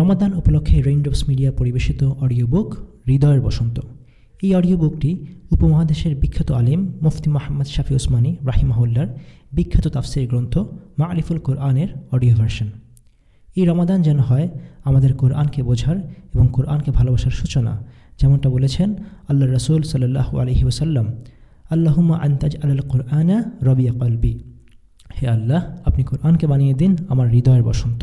রমাদান উপলক্ষে raindrops media পরিবেশিত audio book হৃদয়ের বসন্ত। এই অডিও বুকটি উপমহাদেশের বিখ্যাত আলিম মুফতি মোহাম্মদ শাফি ওসমানী রাহিমাহুল্লার বিখ্যাত তাফসির গ্রন্থ মা আলিফুল কোরআনের অডিও ভার্সন এই রমাদান যেন হয় আমাদের কোরআনকে বোঝার এবং কোরআনকে ভালোবাসার সূচনা, যেমনটা বলেছেন আল্লাহ রসুল সাল্লাহ আলহি ওসাল্লাম আল্লাহুম্মা আন্তাজ আল কোরআনা রবিয়া কলবি। হে আল্লাহ, আপনি কোরআনকে বানিয়ে দিন আমার হৃদয়ের বসন্ত।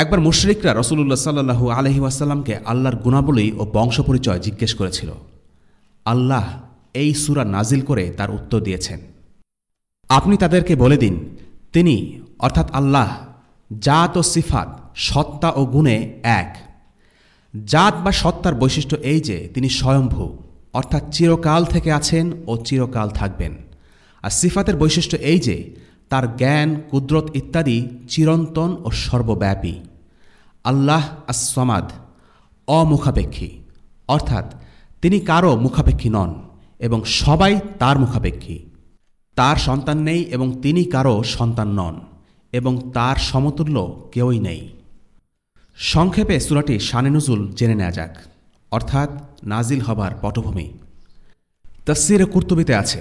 একবার মুশরিকরা রসুল্লাহ সাল্লু আলহি ওয়াসাল্লামকে আল্লাহর গুণাবলী ও বংশ পরিচয় জিজ্ঞেস করেছিল। আল্লাহ এই সুরা নাজিল করে তার উত্তর দিয়েছেন। আপনি তাদেরকে বলে দিন, তিনি, অর্থাৎ আল্লাহ, জাত ও সিফাত, সত্তা ও গুণে এক। জাত বা সত্তার বৈশিষ্ট্য এই যে, তিনি স্বয়ংভূ অর্থাৎ চিরকাল থেকে আছেন ও চিরকাল থাকবেন। আর সিফাতের বৈশিষ্ট্য এই যে তার জ্ঞান, কুদরত ইত্যাদি চিরন্তন ও সর্বব্যাপী। আল্লাহ আসমাদ অমুখাপেক্ষী, অর্থাৎ তিনি কারও মুখাপেক্ষী নন এবং সবাই তার মুখাপেক্ষী। তার সন্তান নেই এবং তিনি কারও সন্তান নন এবং তার সমতুল্য কেউই নেই। সংক্ষেপে সুরাটি শানে নজুল জেনে নেওয়া যাক, অর্থাৎ নাজিল হবার পটভূমি। তসিরে কুর্তুবিতে আছে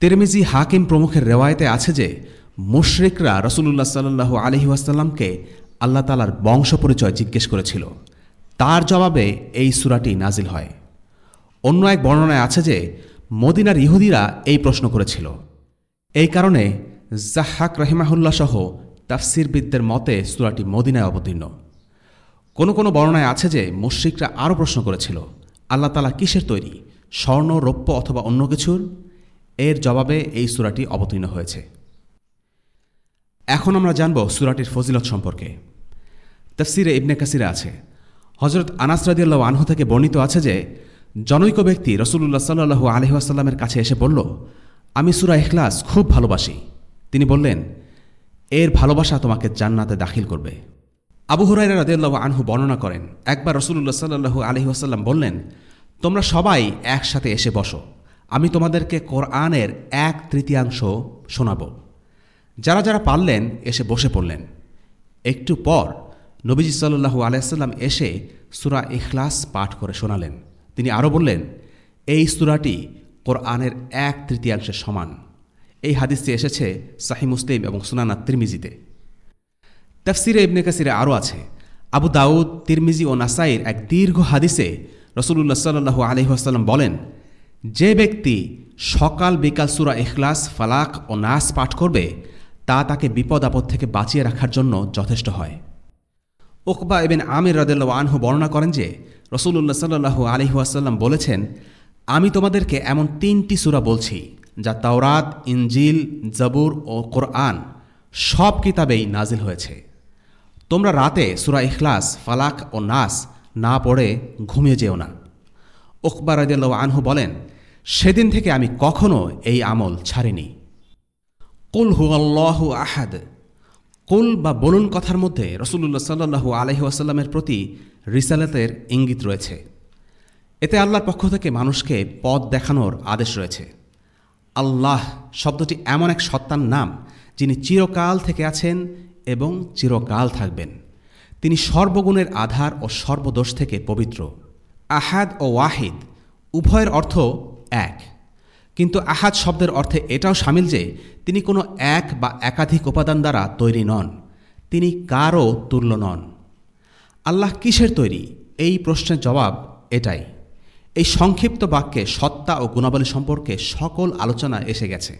তিরমিজি হাকিম প্রমুখের রেওয়ায়তে আছে যে, মুশরিকরা রসুল্লাহ সাল্লু আলহি ওয়াসাল্লামকে আল্লাহ তালার বংশ পরিচয় জিজ্ঞেস করেছিল। তার জবাবে এই সুরাটি নাজিল হয়। অন্য এক বর্ণনায় আছে যে, মদিনার ইহুদিরা এই প্রশ্ন করেছিল। এই কারণে জাহাক রহিমাহুল্লাহ সহ তাফসিরবিদদের মতে সুরাটি মদিনায় অবতীর্ণ। কোনো কোনো বর্ণনায় আছে যে, মুশ্রিকরা আরও প্রশ্ন করেছিল, আল্লাহ তালা কিসের তৈরি? স্বর্ণ, রৌপ্য অথবা অন্য কিছুর? এর জবাবে এই সুরাটি অবতীর্ণ হয়েছে। এখন আমরা জানব সুরাটির ফজিলত সম্পর্কে। তফসিরে ইবনে কাসিরে আছে হজরত আনাস রাদিয়াল্লাহ আনহু থেকে বর্ণিত আছে যে, জনৈক ব্যক্তি রসুল্লাহ সাল্লু আলহিহাসাল্লামের কাছে এসে বলল, আমি সুরা ইখলাস খুব ভালোবাসি। তিনি বললেন, এর ভালোবাসা তোমাকে জান্নাতে দাখিল করবে। আবু হুরাইরা রাদিয়াল্লাহ আনহু বর্ণনা করেন, একবার রসুল্লাহ সাল্লু আলহি আসাল্লাম বললেন, তোমরা সবাই একসাথে এসে বসো। আমি তোমাদেরকে কোরআনের এক তৃতীয়াংশ শোনাব। যারা যারা পারলেন এসে বসে পড়লেন। একটু পর নবীজি সাল্লু আলাইসাল্লাম এসে সুরা ইখলাস পাঠ করে শোনালেন। তিনি আরও বললেন, এই সুরাটি কোরআনের এক তৃতীয়াংশের সমান। এই হাদিসটি এসেছে সাহি মুসলিম এবং সুনানা তিরমিজিতে। তফসিরে ইবনে কাসিরে আরও আছে, আবু দাউদ, তিরমিজি ও নাসাইর এক দীর্ঘ হাদিসে রসুল্লাহ সাল্লু আলহিহাসাল্লাম বলেন যে ব্যক্তি সকাল বিকাল সুরা ইখলাস, ফালাক ও নাস পাঠ করবে, তা তাকে বিপদ আপদ থেকে বাঁচিয়ে রাখার জন্য যথেষ্ট হয়। ওকবা এবেন আমির রাদেল্লা আনহু বর্ণনা করেন যে রসুল্লাহ সাল্লু আলহিহাসাল্লাম বলেছেন, আমি তোমাদেরকে এমন তিনটি সুরা বলছি, যা তাওরাত ইঞ্জিল জবুর ও কোরআন, সব কিতাবেই নাজিল হয়েছে। তোমরা রাতে সুরা ইখলাস, ফালাক ও নাস না পড়ে ঘুমিয়ে যেও না। ওকবার রাদিয়াল্লাহ আনহু বলেন সেদিন থেকে আমি কখনো এই আমল ছাড়িনি। কুল হু আল্লাহ আহাদ। কুল বা বলুন কথার মধ্যে রসুল্লাহ সাল্লু আলহি আসাল্লামের প্রতি রিসালাতের ইঙ্গিত রয়েছে। এতে আল্লাহর পক্ষ থেকে মানুষকে পথ দেখানোর আদেশ রয়েছে। আল্লাহ শব্দটি এমন এক সত্তার নাম, যিনি চিরকাল থেকে আছেন এবং চিরকাল থাকবেন। তিনি সর্বগুণের আধার ও সর্বদোষ থেকে পবিত্র। আহাদ ও ওয়াহিদ, উভয়ের অর্থ এক। কিন্তু আহাদ শব্দের অর্থে এটাও সামিল যে, তিনি কোনো এক বা একাধিক উপাদান দ্বারা তৈরি নন, তিনি কারও তুল্য নন। আল্লাহ কিসের তৈরি? এই প্রশ্নের জবাব এটাই। এই সংক্ষিপ্ত বাক্যে সত্তা ও গুণাবলী সম্পর্কে সকল আলোচনা এসে গেছে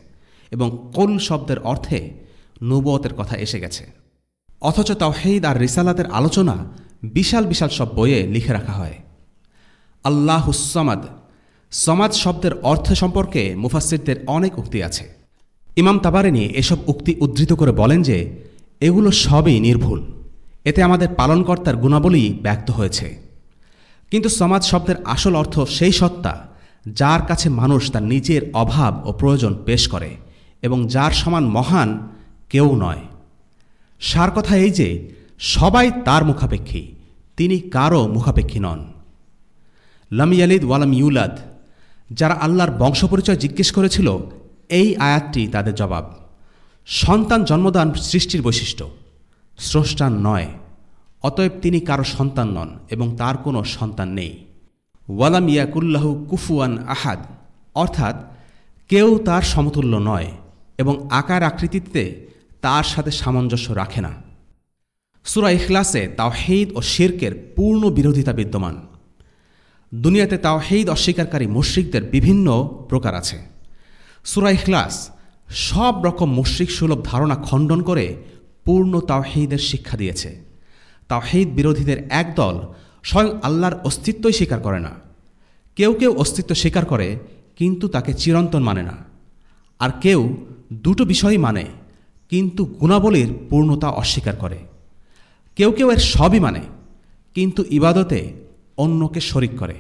এবং কল শব্দের অর্থে নবুয়তের কথা এসে গেছে। অথচ তাওহেদ আর রিসালাতের আলোচনা বিশাল বিশাল সব বইয়ে লিখে রাখা হয়। আল্লাহ সমাদ সমাজ শব্দের অর্থ সম্পর্কে মুফাসিরদের অনেক উক্তি আছে। ইমাম তাবারেনি এসব উক্তি উদ্ধৃত করে বলেন যে, এগুলো সবই নির্ভুল। এতে আমাদের পালনকর্তার গুণাবলী ব্যক্ত হয়েছে। কিন্তু সমাজ শব্দের আসল অর্থ সেই সত্তা, যার কাছে মানুষ তার নিজের অভাব ও প্রয়োজন পেশ করে এবং যার সমান মহান কেউ নয়। সার কথা এই যে, সবাই তার মুখাপেক্ষী, তিনি কারও মুখাপেক্ষী নন। লাম ইয়ালিদ ওয়ালাম ইউলাদ যারা আল্লাহর বংশপরিচয় জিজ্ঞেস করেছিল, এই আয়াতটি তাদের জবাব। সন্তান জন্মদান সৃষ্টির বৈশিষ্ট্য। স্রষ্টান নয়, অতএব তিনি কারও সন্তান নন এবং তার কোনো সন্তান নেই। ওয়ালাম ইয়াকুল্লাহু কুফুয়ান আহাদ, অর্থাৎ কেউ তার সমতুল্য নয় এবং আকার আকৃতিতে তার সাথে সামঞ্জস্য রাখে না। সুরা ইখলাসে তাওহেদ ও শির্কের পূর্ণ বিরোধিতা বিদ্যমান। দুনিয়াতে তাও তাওহেদ অস্বীকারী মুশ্রিকদের বিভিন্ন প্রকার আছে। সুরা ইখলাস সব রকম মুশ্রিক সুলভ ধারণা খণ্ডন করে পূর্ণ তাওহেদের শিক্ষা দিয়েছে। তাওহেদ বিরোধীদের একদল স্বয়ং আল্লাহর অস্তিত্বই স্বীকার করে না। কেউ কেউ অস্তিত্ব স্বীকার করে, কিন্তু তাকে চিরন্তন মানে না। আর কেউ দুটো বিষয়ই মানে কিন্তু গুণাবলীর পূর্ণতা অস্বীকার করে। কেউ কেউ এর সবই মানে কিন্তু ইবাদতে অন্যকে শরিক করে।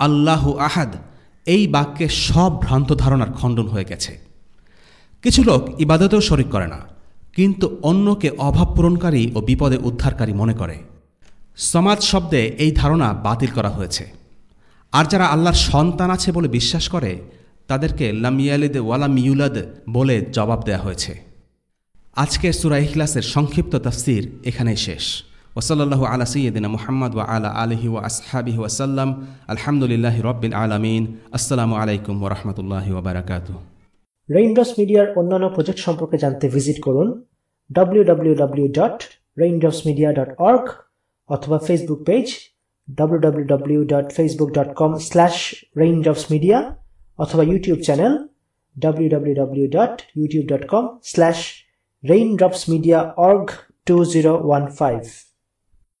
আল্লাহু আহাদ এই বাক্যে সব ভ্রান্ত ধারণার খণ্ডন হয়ে গেছে। কিছু লোক ইবাদতেও শরিক করে না, কিন্তু অন্যকে অভাব পূরণকারী ও বিপদে উদ্ধারকারী মনে করে। সমাজ শব্দে এই ধারণা বাতিল করা হয়েছে। আর যারা আল্লাহর সন্তান আছে বলে বিশ্বাস করে, তাদেরকে লামিয়ালিদ ওয়ালাম ইউলাদ বলে জবাব দেয়া হয়েছে। আজকের সুরা ইখলাসের সংক্ষিপ্ত তফসির এখানেই শেষ। ওসল্লাহ আলা সৈয়দিনা মুহাম্মদ ওয়া আলা আলহি ওয়া আসহাবিহি ওয়াসাল্লাম আলহামদুলিল্লাহ রব্বিল আলমিন। আসসালামু আলাইকুম ওরহমতুল্লাহি ওবরাকাতু রেইনড্রপস মিডিয়ার অন্যান্য প্রজেক্ট সম্পর্কে জানতে ভিজিট করুন www.raindropsmedia.org অথবা ফেসবুক পেজ www.facebook.com/raindropsmedia অথবা ইউটিউব চ্যানেল www.youtube.com/raindropsmediaorg2015